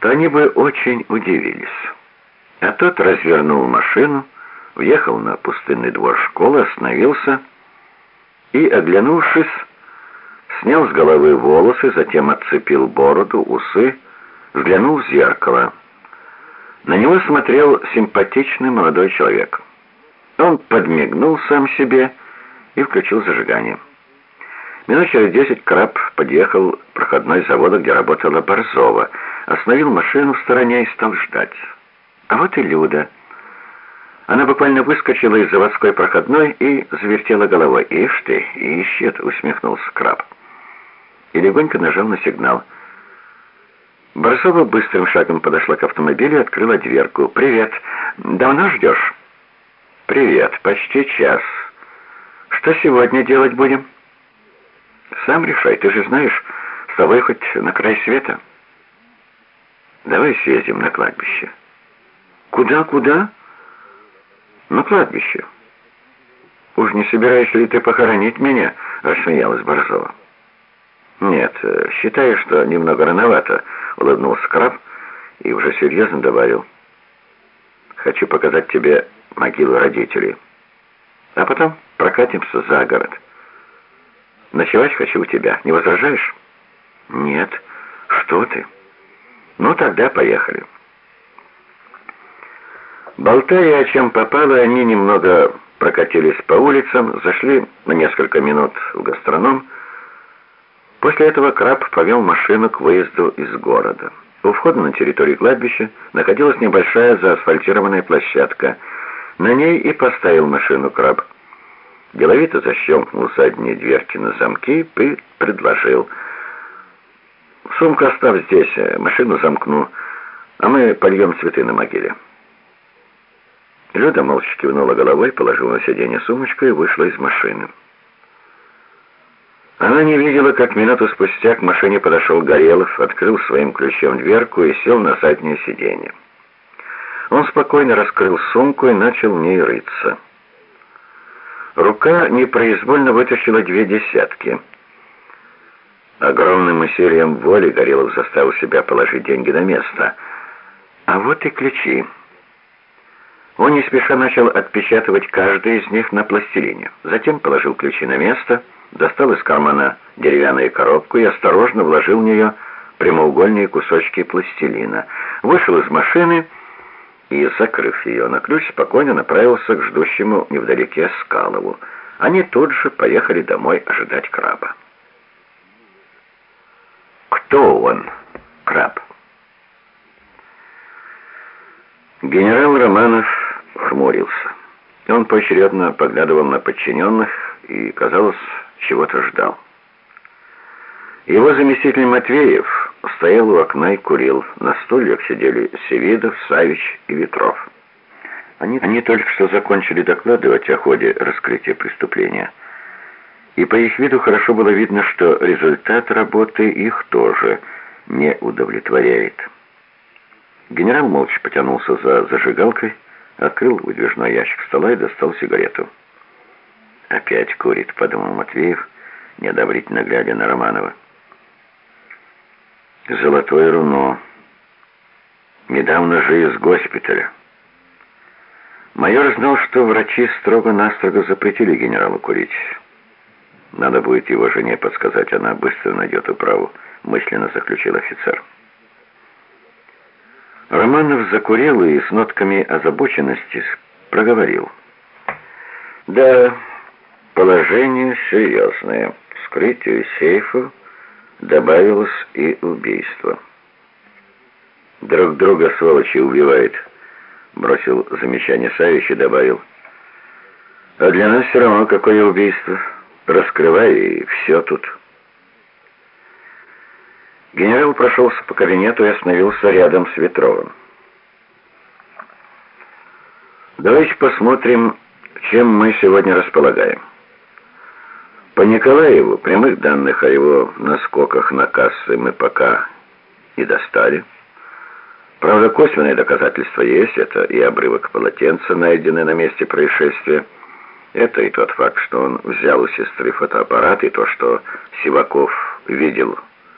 то они бы очень удивились. А тот развернул машину, въехал на пустынный двор школы, остановился и, оглянувшись, снял с головы волосы, затем отцепил бороду, усы, взглянул в зеркало. На него смотрел симпатичный молодой человек. Он подмигнул сам себе и включил зажигание. Минут через десять краб подъехал проходной завода, где работала Борзова, остановил машину в стороне и стал ждать. А вот и Люда. Она буквально выскочила из заводской проходной и завертела головой. «Ишь ты, ищет!» — усмехнулся краб. И легонько нажал на сигнал. Борзова быстрым шагом подошла к автомобилю и открыла дверку. «Привет! Давно ждешь?» «Привет! Почти час. Что сегодня делать будем?» «Сам решай, ты же знаешь, с тобой хоть на край света». «Давай съездим на кладбище». «Куда, куда?» «На кладбище». «Уж не собираешься ли ты похоронить меня?» — рассмеялась Борзова. «Нет, э, считаю, что немного рановато», — улыбнулся Краб и уже серьезно добавил. «Хочу показать тебе могилу родителей. А потом прокатимся за город. Ночевать хочу у тебя. Не возражаешь?» «Нет. Что ты?» «Ну, тогда поехали». Болтая о чем попало, они немного прокатились по улицам, зашли на несколько минут в гастроном. После этого Краб повел машину к выезду из города. У входа на территорию кладбища находилась небольшая заасфальтированная площадка. На ней и поставил машину Краб. Деловито защелкнул задние дверки на замки и предложил. «Сумку оставь здесь, машину замкну, а мы польем цветы на могиле». Люда молча кивнула головой, положила на сиденье сумочку и вышла из машины. Она не видела, как минуту спустя к машине подошел Горелов, открыл своим ключом дверку и сел на заднее сиденье. Он спокойно раскрыл сумку и начал в ней рыться. Рука непроизвольно вытащила две десятки. Огромным усилием воли Горелов заставил себя положить деньги на место. А вот и ключи. Он не спеша начал отпечатывать каждый из них на пластилине. Затем положил ключи на место, достал из кармана деревянную коробку и осторожно вложил в нее прямоугольные кусочки пластилина. Вышел из машины и, закрыв ее на ключ, спокойно направился к ждущему невдалеке Скалову. Они тут же поехали домой ожидать краба. «Кто он, краб?» Генерал Романов хмурился. Он поочередно поглядывал на подчиненных и, казалось, чего-то ждал. Его заместитель Матвеев стоял у окна и курил. На стульях сидели Севидов, Савич и Ветров. Они, они только что закончили докладывать о ходе раскрытия преступления. И по их виду хорошо было видно, что результат работы их тоже не удовлетворяет. Генерал молча потянулся за зажигалкой, открыл выдвижной ящик стола и достал сигарету. «Опять курит», — подумал Матвеев, неодобрительно глядя на Романова. «Золотое руно. Недавно же из госпиталя». Майор знал, что врачи строго-настрого запретили генералу курить. Надо будет его жене подсказать, она быстро найдет управу, мысленно заключил офицер. Романов закурил и с нотками озабоченности проговорил. «Да, положение серьезное. Вскрытию сейфа добавилось и убийство». «Друг друга сволочи убивает», — бросил замечание Савич и добавил. «А для нас все равно какое убийство. Раскрывай, и все тут». Генерал прошелся по кабинету и остановился рядом с Ветровым. Давайте посмотрим, чем мы сегодня располагаем. По Николаеву прямых данных о его наскоках на кассы мы пока не достали. Правда, косвенные доказательства есть. Это и обрывок полотенца, найденный на месте происшествия. Это и тот факт, что он взял у сестры фотоаппарат, и то, что Сиваков видел